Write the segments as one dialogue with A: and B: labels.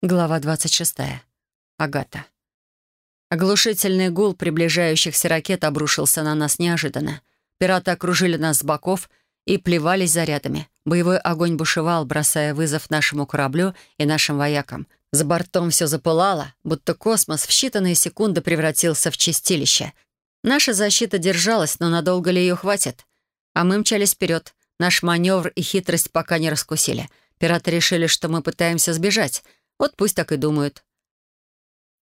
A: Глава 26. Агата. Оглушительный гул приближающихся ракет обрушился на нас неожиданно. Пираты окружили нас с боков и плевались зарядами. Боевой огонь бушевал, бросая вызов нашему кораблю и нашим воякам. За бортом все запылало, будто космос в считанные секунды превратился в чистилище. Наша защита держалась, но надолго ли ее хватит? А мы мчались вперед. Наш маневр и хитрость пока не раскусили. Пираты решили, что мы пытаемся сбежать — вот пусть так и думают.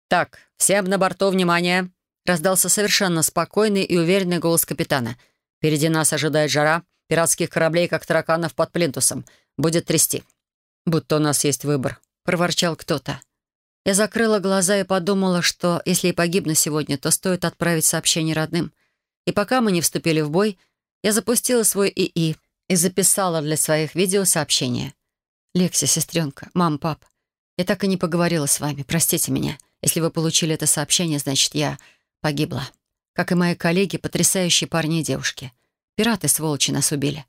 A: «Так, всем на борту внимание!» раздался совершенно спокойный и уверенный голос капитана. «Впереди нас ожидает жара. Пиратских кораблей, как тараканов под плинтусом. Будет трясти. Будто у нас есть выбор», — проворчал кто-то. Я закрыла глаза и подумала, что если и погибну сегодня, то стоит отправить сообщение родным. И пока мы не вступили в бой, я запустила свой ИИ и записала для своих видео сообщение. «Лекси, сестренка, мам, пап, я так и не поговорила с вами. Простите меня. Если вы получили это сообщение, значит, я погибла. Как и мои коллеги, потрясающие парни и девушки. Пираты, сволочи, нас убили.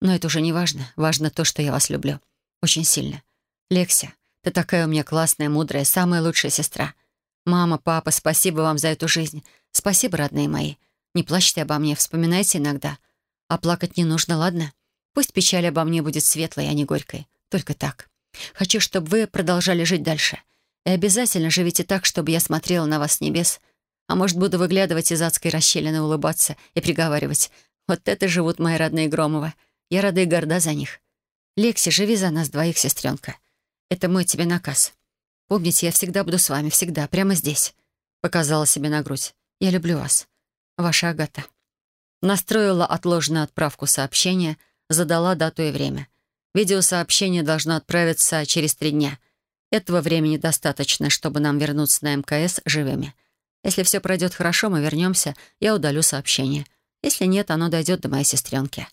A: Но это уже не важно. Важно то, что я вас люблю. Очень сильно. Лекся, ты такая у меня классная, мудрая, самая лучшая сестра. Мама, папа, спасибо вам за эту жизнь. Спасибо, родные мои. Не плачьте обо мне, вспоминайте иногда. А плакать не нужно, ладно? Пусть печаль обо мне будет светлой, а не горькой. Только так. Хочу, чтобы вы продолжали жить дальше. И обязательно живите так, чтобы я смотрела на вас с небес. А может, буду выглядывать из адской расщелины, улыбаться и приговаривать. Вот это живут мои родные Громовы. Я рада и горда за них. Лекси, живи за нас двоих, сестренка. Это мой тебе наказ. Помните, я всегда буду с вами, всегда, прямо здесь. Показала себе на грудь. Я люблю вас. Ваша Агата. Настроила отложенную отправку сообщения, задала дату и время — Видеосообщение должно отправиться через три дня. Этого времени достаточно, чтобы нам вернуться на МКС живыми. Если все пройдет хорошо, мы вернемся, я удалю сообщение. Если нет, оно дойдет до моей сестренки.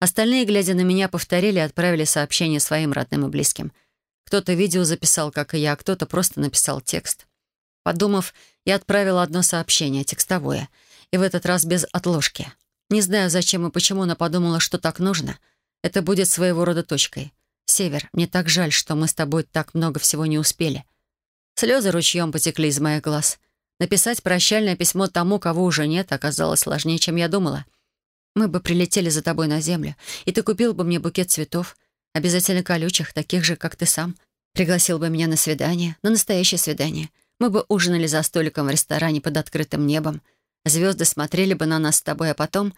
A: Остальные, глядя на меня, повторили и отправили сообщение своим родным и близким. Кто-то видео записал, как и я, кто-то просто написал текст. Подумав, я отправила одно сообщение, текстовое, и в этот раз без отложки. Не знаю, зачем и почему, но подумала, что так нужно — это будет своего рода точкой. Север, мне так жаль, что мы с тобой так много всего не успели. Слезы ручьем потекли из моих глаз. Написать прощальное письмо тому, кого уже нет, оказалось сложнее, чем я думала. Мы бы прилетели за тобой на землю, и ты купил бы мне букет цветов, обязательно колючих, таких же, как ты сам. Пригласил бы меня на свидание, на настоящее свидание. Мы бы ужинали за столиком в ресторане под открытым небом. Звезды смотрели бы на нас с тобой, а потом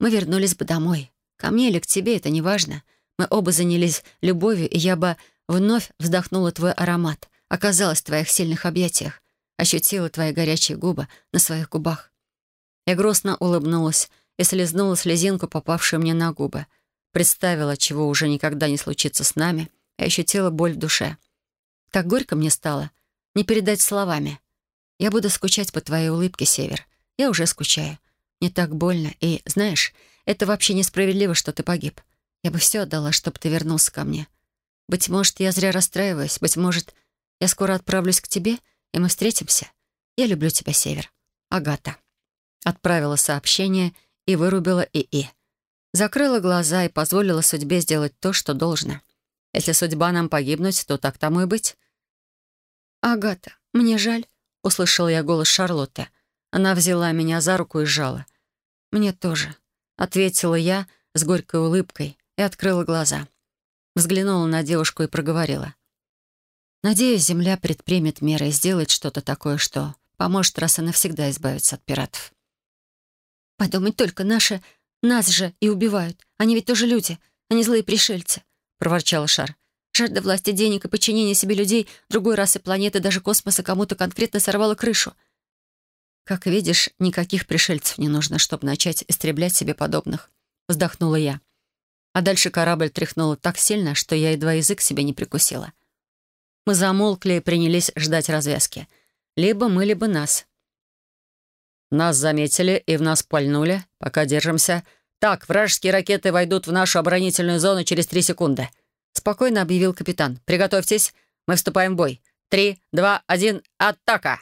A: мы вернулись бы домой, Ко мне или к тебе, это не важно. Мы оба занялись любовью, и я бы вновь вздохнула твой аромат, оказалась в твоих сильных объятиях, ощутила твои горячие губы на своих губах. Я грустно улыбнулась и слезнула слезинку, попавшую мне на губы. Представила, чего уже никогда не случится с нами, и ощутила боль в душе. Так горько мне стало, не передать словами. Я буду скучать по твоей улыбке, Север. Я уже скучаю. Мне так больно, и, знаешь, это вообще несправедливо, что ты погиб. Я бы все отдала, чтобы ты вернулся ко мне. Быть может, я зря расстраиваюсь. Быть может, я скоро отправлюсь к тебе, и мы встретимся. Я люблю тебя, Север. Агата. Отправила сообщение и вырубила ИИ. Закрыла глаза и позволила судьбе сделать то, что должно. Если судьба нам погибнуть, то так тому и быть. «Агата, мне жаль», — услышала я голос Шарлотты. Она взяла меня за руку и сжала. «Мне тоже ответила я с горькой улыбкой и открыла глаза. Взглянула на девушку и проговорила. «Надеюсь, Земля предпримет меры и сделает что-то такое, что поможет раз и навсегда избавиться от пиратов». «Подумать только, наши... Нас же и убивают. Они ведь тоже люди, они злые пришельцы», — проворчала Шар. «Жажда власти, денег и подчинения себе людей другой расы планеты, даже космоса кому-то конкретно сорвала крышу. «Как видишь, никаких пришельцев не нужно, чтобы начать истреблять себе подобных», — вздохнула я. А дальше корабль тряхнуло так сильно, что я едва язык себе не прикусила. Мы замолкли и принялись ждать развязки. Либо мы, либо нас. «Нас заметили и в нас пальнули. Пока держимся. Так, вражеские ракеты войдут в нашу оборонительную зону через три секунды», — спокойно объявил капитан. «Приготовьтесь, мы вступаем в бой. Три, два, один, атака!»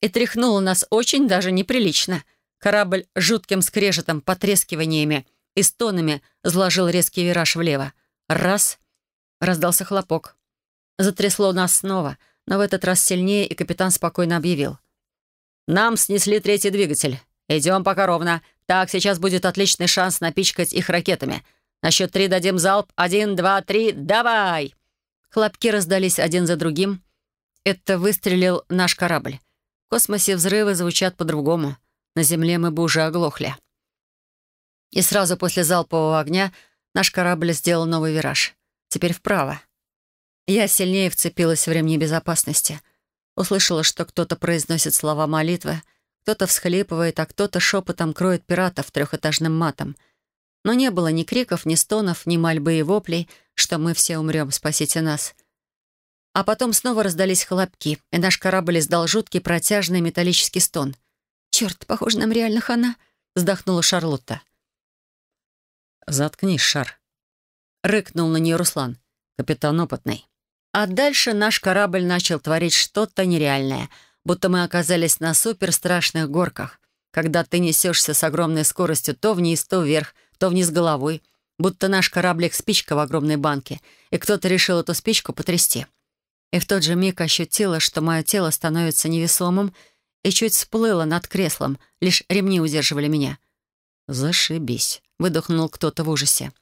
A: И тряхнуло нас очень даже неприлично. Корабль жутким скрежетом, потрескиваниями и стонами заложил резкий вираж влево. Раз — раздался хлопок. Затрясло нас снова, но в этот раз сильнее, и капитан спокойно объявил. «Нам снесли третий двигатель. Идем пока ровно. Так, сейчас будет отличный шанс напичкать их ракетами. На счет три дадим залп. Один, два, три, давай!» Хлопки раздались один за другим. Это выстрелил наш корабль. В космосе взрывы звучат по-другому. На Земле мы бы уже оглохли. И сразу после залпового огня наш корабль сделал новый вираж. Теперь вправо. Я сильнее вцепилась в ремни безопасности. Услышала, что кто-то произносит слова молитвы, кто-то всхлипывает, а кто-то шепотом кроет пиратов трехэтажным матом. Но не было ни криков, ни стонов, ни мольбы и воплей, что мы все умрем, спасите нас. А потом снова раздались хлопки, и наш корабль издал жуткий протяжный металлический стон. «Черт, похоже, нам реально хана!» — вздохнула Шарлотта.
B: «Заткнись, Шар!» — рыкнул на нее Руслан, капитан опытный.
A: А дальше наш корабль начал творить что-то нереальное, будто мы оказались на суперстрашных горках, когда ты несешься с огромной скоростью то вниз, то вверх, то вниз головой, будто наш кораблик спичка в огромной банке, и кто-то решил эту спичку потрясти. И в тот же миг ощутила, что мое тело становится невесомым, и чуть всплыло над креслом, лишь ремни удерживали меня. «Зашибись», — выдохнул кто-то в ужасе.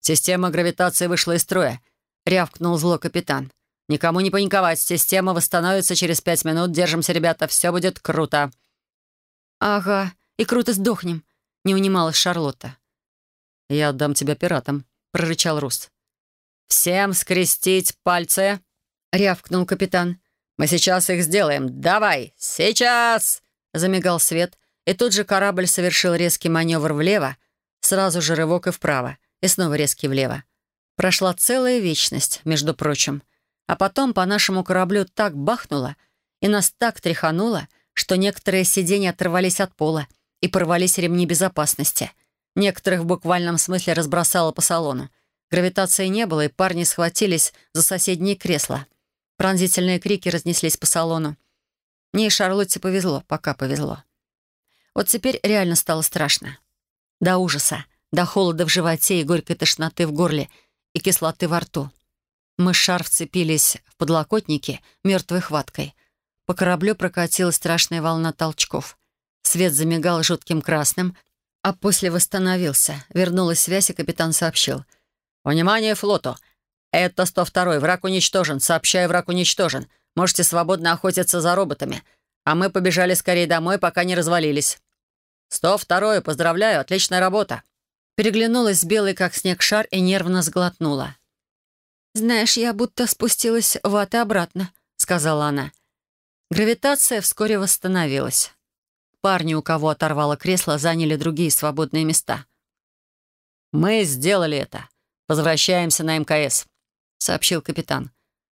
B: «Система гравитации вышла из строя», — рявкнул зло капитан. «Никому не паниковать, система восстановится через пять минут. Держимся, ребята, все будет круто».
A: «Ага, и круто сдохнем», — не унималась Шарлотта.
B: «Я отдам тебя пиратам», — прорычал Рус.
A: «Всем скрестить пальцы», — рявкнул капитан.
B: «Мы сейчас их сделаем. Давай! Сейчас!»
A: Замигал свет, и тут же корабль совершил резкий маневр влево, сразу же рывок и вправо, и снова резкий влево. Прошла целая вечность, между прочим. А потом по нашему кораблю так бахнуло, и нас так тряхануло, что некоторые сиденья оторвались от пола и порвались ремни безопасности. Некоторых в буквальном смысле разбросало по салону. Гравитации не было, и парни схватились за соседние кресла. Пронзительные крики разнеслись по салону. Мне и Шарлотте повезло, пока повезло. Вот теперь реально стало страшно. До ужаса, до холода в животе и горькой тошноты в горле — и кислоты во рту. Мы с Шар вцепились в подлокотники мертвой хваткой. По кораблю прокатилась страшная волна толчков. Свет замигал жутким красным, а после восстановился. Вернулась связь, и капитан сообщил.
B: «Внимание флоту! Это 102-й. Враг уничтожен. Сообщаю, враг уничтожен. Можете свободно охотиться за роботами. А мы побежали скорее домой, пока не развалились. 102-й, поздравляю, отличная работа!»
A: Переглянулась с белой, как снег, шар и нервно сглотнула. «Знаешь, я будто спустилась в ад и обратно», — сказала она. Гравитация вскоре восстановилась. Парни, у кого оторвало кресло, заняли другие свободные места.
B: «Мы сделали это. Возвращаемся на МКС», — сообщил капитан.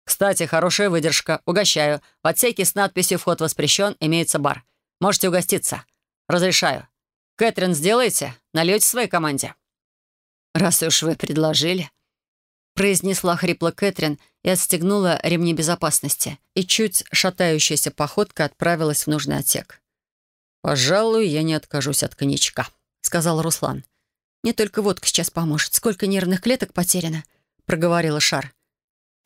B: «Кстати, хорошая выдержка. Угощаю. В отсеке с надписью «Вход воспрещен» имеется бар. Можете угоститься. Разрешаю. Кэтрин, сделайте? Нальете своей команде?»
A: «Раз уж вы предложили», — произнесла хрипло Кэтрин и отстегнула ремни безопасности, и чуть шатающаяся походка отправилась в нужный отсек.
B: «Пожалуй, я не откажусь от коньячка», — сказал Руслан.
A: «Не только водка сейчас поможет. Сколько нервных клеток потеряно», — проговорила Шар.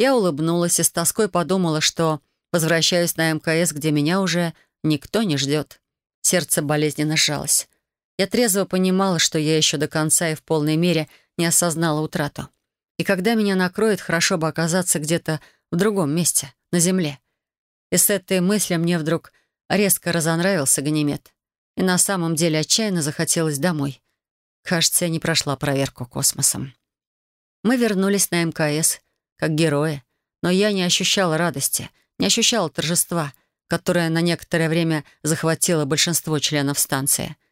A: Я улыбнулась и с тоской подумала, что возвращаюсь на МКС, где меня уже никто не ждет. Сердце болезненно сжалось. Я трезво понимала, что я еще до конца и в полной мере не осознала утрату. И когда меня накроет, хорошо бы оказаться где-то в другом месте, на земле. И с этой мыслью мне вдруг резко разонравился Ганимед. И на самом деле отчаянно захотелось домой. Кажется, я не прошла проверку космосом. Мы вернулись на МКС, как герои, но я не ощущала радости, не ощущала торжества, которое на некоторое время захватило большинство членов станции —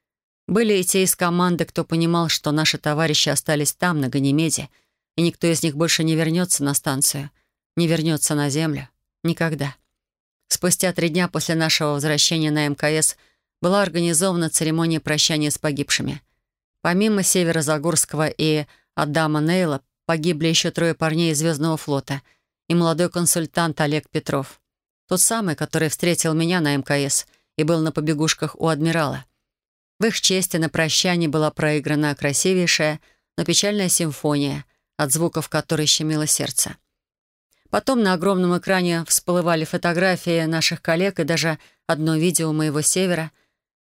A: были и те из команды, кто понимал, что наши товарищи остались там, на Ганимеде, и никто из них больше не вернется на станцию, не вернется на Землю. Никогда. Спустя три дня после нашего возвращения на МКС была организована церемония прощания с погибшими. Помимо Северо-Загорского и Адама Нейла погибли еще трое парней из Звездного флота и молодой консультант Олег Петров. Тот самый, который встретил меня на МКС и был на побегушках у адмирала. В их честь на прощание была проиграна красивейшая, но печальная симфония, от звуков которой щемило сердце. Потом на огромном экране всплывали фотографии наших коллег и даже одно видео моего севера.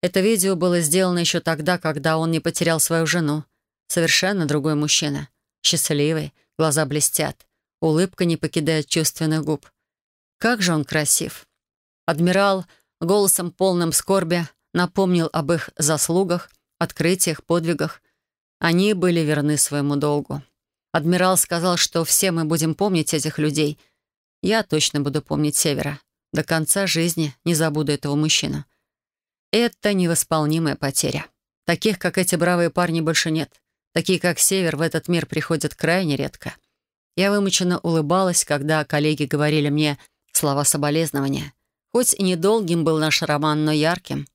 A: Это видео было сделано еще тогда, когда он не потерял свою жену. Совершенно другой мужчина. Счастливый, глаза блестят. Улыбка не покидает чувственных губ. Как же он красив. Адмирал голосом полным скорби напомнил об их заслугах, открытиях, подвигах. Они были верны своему долгу. Адмирал сказал, что все мы будем помнить этих людей. Я точно буду помнить Севера. До конца жизни не забуду этого мужчину. Это невосполнимая потеря. Таких, как эти бравые парни, больше нет. Такие, как Север, в этот мир приходят крайне редко. Я вымученно улыбалась, когда коллеги говорили мне слова соболезнования. Хоть и недолгим был наш роман, но ярким.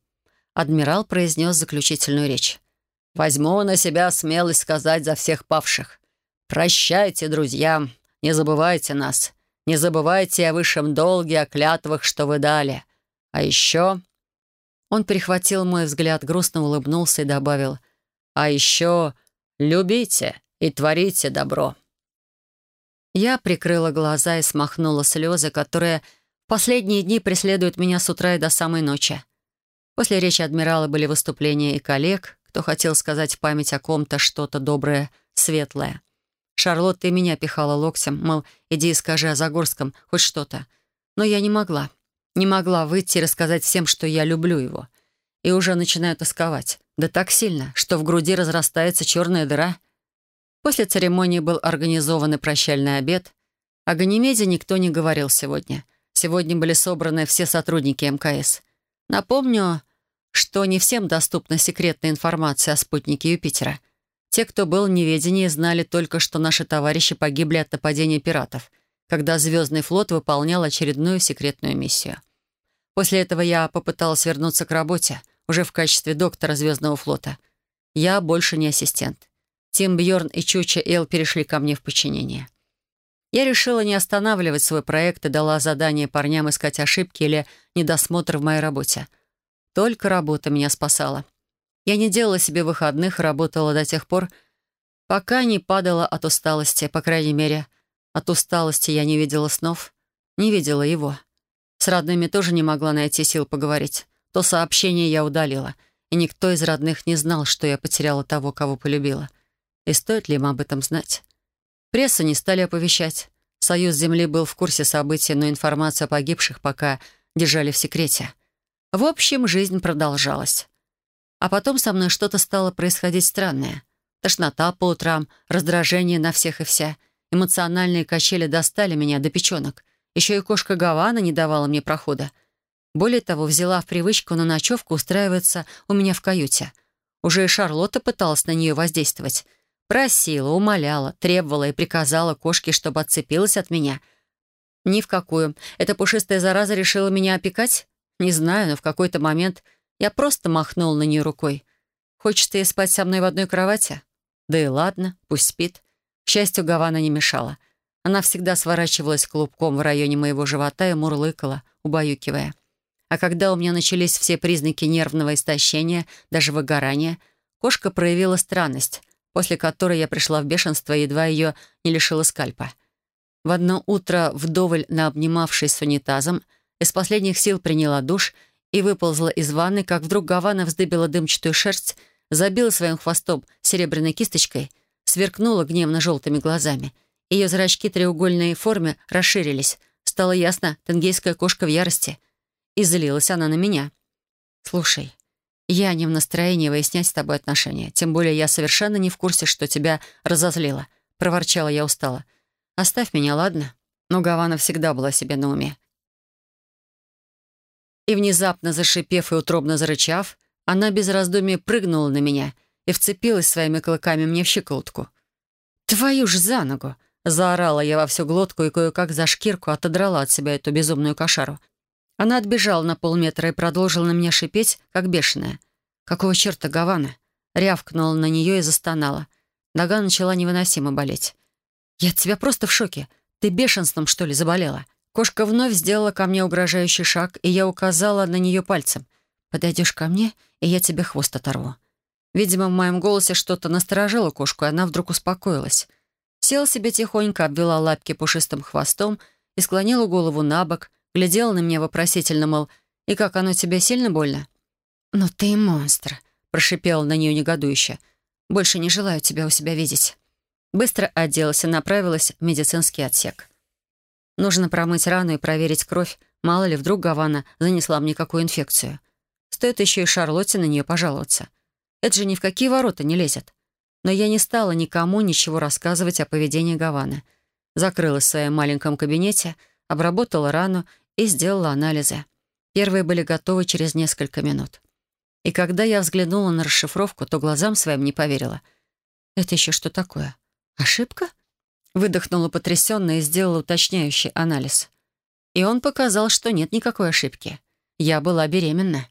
A: Адмирал произнес заключительную речь. «Возьму на себя смелость сказать за всех павших. Прощайте, друзья, не забывайте нас. Не забывайте о высшем долге, о клятвах, что вы дали. А еще...» Он перехватил мой взгляд, грустно улыбнулся и добавил. «А еще любите и творите добро». Я прикрыла глаза и смахнула слезы, которые в последние дни преследуют меня с утра и до самой ночи. После речи адмирала были выступления и коллег, кто хотел сказать в память о ком-то что-то доброе, светлое. Шарлотта и меня пихала локтем, мол, иди и скажи о Загорском хоть что-то. Но я не могла. Не могла выйти и рассказать всем, что я люблю его. И уже начинаю тосковать. Да так сильно, что в груди разрастается черная дыра. После церемонии был организован и прощальный обед. О Ганимеде никто не говорил сегодня. Сегодня были собраны все сотрудники МКС. Напомню, что не всем доступна секретная информация о спутнике Юпитера — те, кто был в неведении, знали только, что наши товарищи погибли от нападения пиратов, когда Звездный флот выполнял очередную секретную миссию. После этого я попыталась вернуться к работе, уже в качестве доктора Звездного флота. Я больше не ассистент. Тим Бьорн и Чуча Эл перешли ко мне в подчинение. Я решила не останавливать свой проект и дала задание парням искать ошибки или недосмотр в моей работе. Только работа меня спасала. Я не делала себе выходных, работала до тех пор, пока не падала от усталости. По крайней мере, от усталости я не видела снов, не видела его. С родными тоже не могла найти сил поговорить. То сообщение я удалила, и никто из родных не знал, что я потеряла того, кого полюбила. И стоит ли им об этом знать? Пресса не стали оповещать. Союз Земли был в курсе событий, но информацию о погибших пока держали в секрете. В общем, жизнь продолжалась. А потом со мной что-то стало происходить странное. Тошнота по утрам, раздражение на всех и вся. Эмоциональные качели достали меня до печенок. Еще и кошка Гавана не давала мне прохода. Более того, взяла в привычку на ночевку устраиваться у меня в каюте. Уже и Шарлотта пыталась на нее воздействовать. Просила, умоляла, требовала и приказала кошке, чтобы отцепилась от меня. Ни в какую. Эта пушистая зараза решила меня опекать? Не знаю, но в какой-то момент я просто махнул на нее рукой. Хочет ей спать со мной в одной кровати? Да и ладно, пусть спит. К счастью, Гавана не мешала. Она всегда сворачивалась клубком в районе моего живота и мурлыкала, убаюкивая. А когда у меня начались все признаки нервного истощения, даже выгорания, кошка проявила странность, после которой я пришла в бешенство и едва ее не лишила скальпа. В одно утро, вдоволь наобнимавшись с унитазом, из последних сил приняла душ и выползла из ванны, как вдруг Гавана вздыбила дымчатую шерсть, забила своим хвостом серебряной кисточкой, сверкнула гневно желтыми глазами. Ее зрачки треугольной форме расширились. Стало ясно, тенгейская кошка в ярости. И злилась она на меня. «Слушай, я не в настроении выяснять с тобой отношения. Тем более я совершенно не в курсе, что тебя разозлило», — проворчала я устало. «Оставь меня, ладно?» Но Гавана всегда была себе на уме. И внезапно зашипев и утробно зарычав, она без раздумий прыгнула на меня и вцепилась своими клыками мне в щеколотку. «Твою ж за ногу!» — заорала я во всю глотку и кое-как за шкирку отодрала от себя эту безумную кошару. Она отбежала на полметра и продолжила на меня шипеть, как бешеная. «Какого черта, Гавана?» Рявкнула на нее и застонала. Нога начала невыносимо болеть. «Я от тебя просто в шоке. Ты бешенством, что ли, заболела?» Кошка вновь сделала ко мне угрожающий шаг, и я указала на нее пальцем. «Подойдешь ко мне, и я тебе хвост оторву». Видимо, в моем голосе что-то насторожило кошку, и она вдруг успокоилась. Села себе тихонько, обвела лапки пушистым хвостом и склонила голову на бок, глядела на меня вопросительно, мол, «И как оно тебе сильно больно?» «Ну ты монстр», — прошипела на нее негодующе. «Больше не желаю тебя у себя видеть». Быстро оделась и направилась в медицинский отсек. Нужно промыть рану и проверить кровь, мало ли вдруг Гавана занесла мне какую инфекцию. Стоит еще и Шарлотте на нее пожаловаться. Это же ни в какие ворота не лезет. Но я не стала никому ничего рассказывать о поведении Гаваны. Закрылась в своем маленьком кабинете, обработала рану и сделала анализы. Первые были готовы через несколько минут. И когда я взглянула на расшифровку, то глазам своим не поверила. «Это еще что такое? Ошибка?» Выдохнула потрясенно и сделала уточняющий анализ. И он показал, что нет никакой ошибки. Я была беременна.